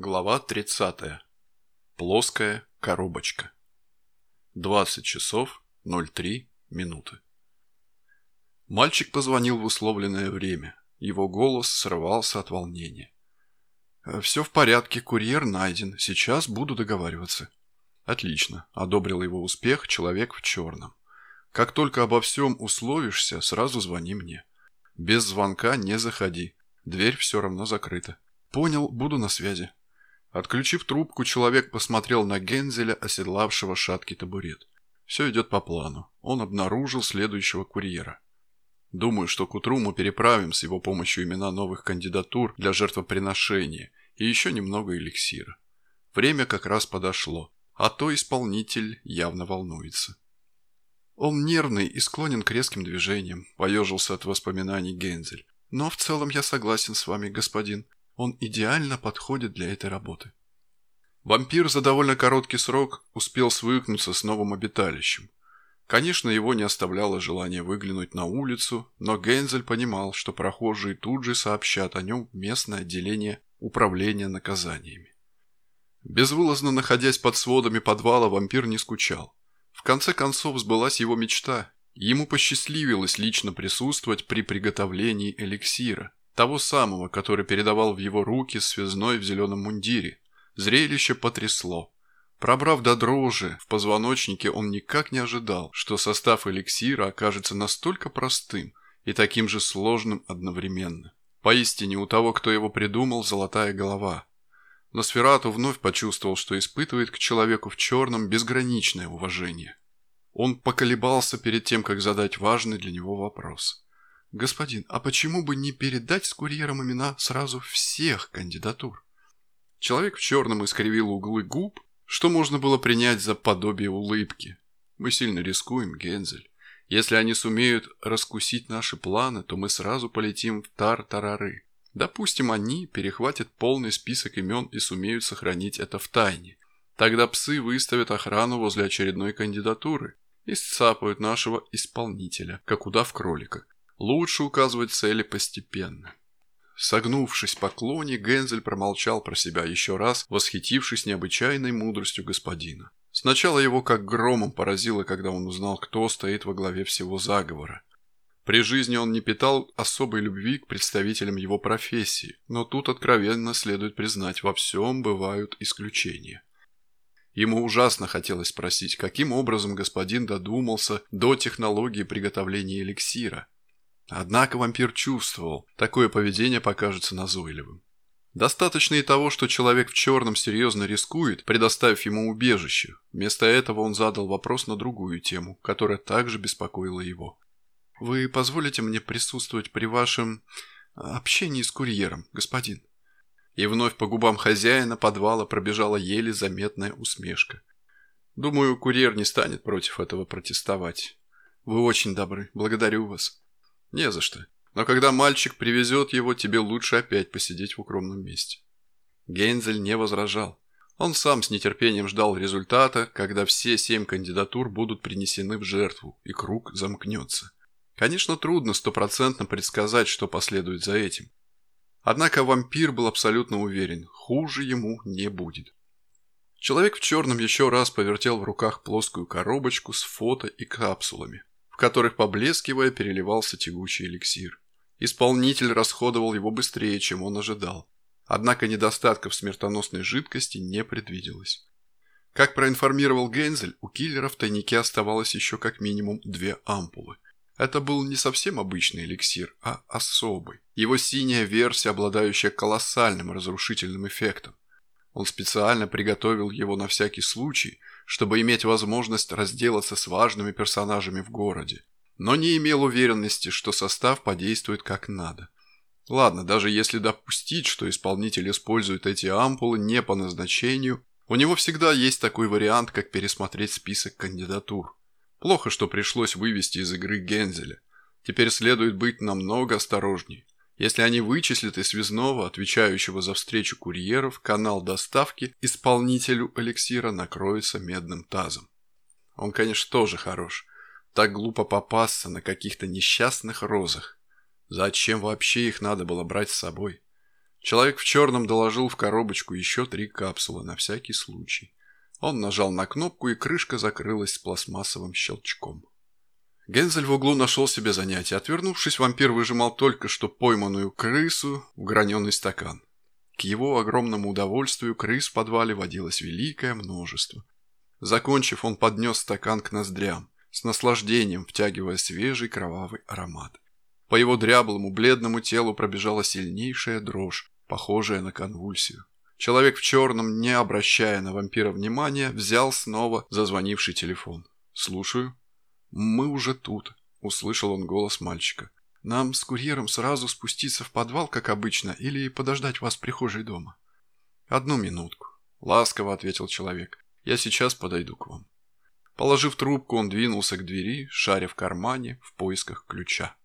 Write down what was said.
Глава 30. Плоская коробочка. 20 часов 03 минуты. Мальчик позвонил в условленное время. Его голос срывался от волнения. «Все в порядке, курьер найден. Сейчас буду договариваться». «Отлично», – одобрил его успех человек в черном. «Как только обо всем условишься, сразу звони мне. Без звонка не заходи. Дверь все равно закрыта». «Понял, буду на связи». Отключив трубку, человек посмотрел на Гензеля, оседлавшего шаткий табурет. Все идет по плану. Он обнаружил следующего курьера. Думаю, что к утру мы переправим с его помощью имена новых кандидатур для жертвоприношения и еще немного эликсира. Время как раз подошло, а то исполнитель явно волнуется. Он нервный и склонен к резким движениям, поежился от воспоминаний Гензель. Но в целом я согласен с вами, господин. Он идеально подходит для этой работы. Вампир за довольно короткий срок успел свыкнуться с новым обиталищем. Конечно, его не оставляло желание выглянуть на улицу, но Гензель понимал, что прохожие тут же сообщат о нем местное отделение управления наказаниями. Безвылазно находясь под сводами подвала, вампир не скучал. В конце концов сбылась его мечта. Ему посчастливилось лично присутствовать при приготовлении эликсира, того самого, который передавал в его руки связной в зеленом мундире. Зрелище потрясло. Пробрав до дрожи в позвоночнике, он никак не ожидал, что состав эликсира окажется настолько простым и таким же сложным одновременно. Поистине у того, кто его придумал, золотая голова. Но Сферату вновь почувствовал, что испытывает к человеку в черном безграничное уважение. Он поколебался перед тем, как задать важный для него вопрос. «Господин, а почему бы не передать с курьером имена сразу всех кандидатур?» Человек в черном искривил углы губ, что можно было принять за подобие улыбки. «Мы сильно рискуем, Гензель. Если они сумеют раскусить наши планы, то мы сразу полетим в Тар-Тарары. Допустим, они перехватят полный список имен и сумеют сохранить это в тайне. Тогда псы выставят охрану возле очередной кандидатуры и сцапают нашего исполнителя, как удав кролика. Лучше указывать цели постепенно. Согнувшись в поклоне, Гензель промолчал про себя еще раз, восхитившись необычайной мудростью господина. Сначала его как громом поразило, когда он узнал, кто стоит во главе всего заговора. При жизни он не питал особой любви к представителям его профессии, но тут откровенно следует признать, во всем бывают исключения. Ему ужасно хотелось спросить, каким образом господин додумался до технологии приготовления эликсира – Однако вампир чувствовал, такое поведение покажется назойливым. Достаточно и того, что человек в черном серьезно рискует, предоставив ему убежище. Вместо этого он задал вопрос на другую тему, которая также беспокоила его. «Вы позволите мне присутствовать при вашем общении с курьером, господин?» И вновь по губам хозяина подвала пробежала еле заметная усмешка. «Думаю, курьер не станет против этого протестовать. Вы очень добры, благодарю вас». Не за что. Но когда мальчик привезет его, тебе лучше опять посидеть в укромном месте. Гейнзель не возражал. Он сам с нетерпением ждал результата, когда все семь кандидатур будут принесены в жертву, и круг замкнется. Конечно, трудно стопроцентно предсказать, что последует за этим. Однако вампир был абсолютно уверен, хуже ему не будет. Человек в черном еще раз повертел в руках плоскую коробочку с фото и капсулами которых, поблескивая, переливался тягучий эликсир. Исполнитель расходовал его быстрее, чем он ожидал. Однако недостатков смертоносной жидкости не предвиделось. Как проинформировал Гензель, у киллера в тайнике оставалось еще как минимум две ампулы. Это был не совсем обычный эликсир, а особый. Его синяя версия, обладающая колоссальным разрушительным эффектом. Он специально приготовил его на всякий случай, чтобы иметь возможность разделаться с важными персонажами в городе, но не имел уверенности, что состав подействует как надо. Ладно, даже если допустить, что исполнитель использует эти ампулы не по назначению, у него всегда есть такой вариант, как пересмотреть список кандидатур. Плохо, что пришлось вывести из игры Гензеля. Теперь следует быть намного осторожнее. Если они вычислят и связного, отвечающего за встречу курьеров, канал доставки, исполнителю эликсира накроется медным тазом. Он, конечно, тоже хорош. Так глупо попасться на каких-то несчастных розах. Зачем вообще их надо было брать с собой? Человек в черном доложил в коробочку еще три капсулы на всякий случай. Он нажал на кнопку, и крышка закрылась с пластмассовым щелчком. Гензель в углу нашел себе занятие. Отвернувшись, вампир выжимал только что пойманную крысу в граненый стакан. К его огромному удовольствию крыс в подвале водилось великое множество. Закончив, он поднес стакан к ноздрям, с наслаждением втягивая свежий кровавый аромат. По его дряблому, бледному телу пробежала сильнейшая дрожь, похожая на конвульсию. Человек в черном, не обращая на вампира внимания, взял снова зазвонивший телефон. «Слушаю». «Мы уже тут», — услышал он голос мальчика. «Нам с курьером сразу спуститься в подвал, как обычно, или подождать вас в прихожей дома?» «Одну минутку», — ласково ответил человек. «Я сейчас подойду к вам». Положив трубку, он двинулся к двери, шаря в кармане в поисках ключа.